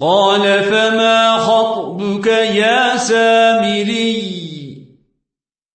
قال فما خطبك يا سامري؟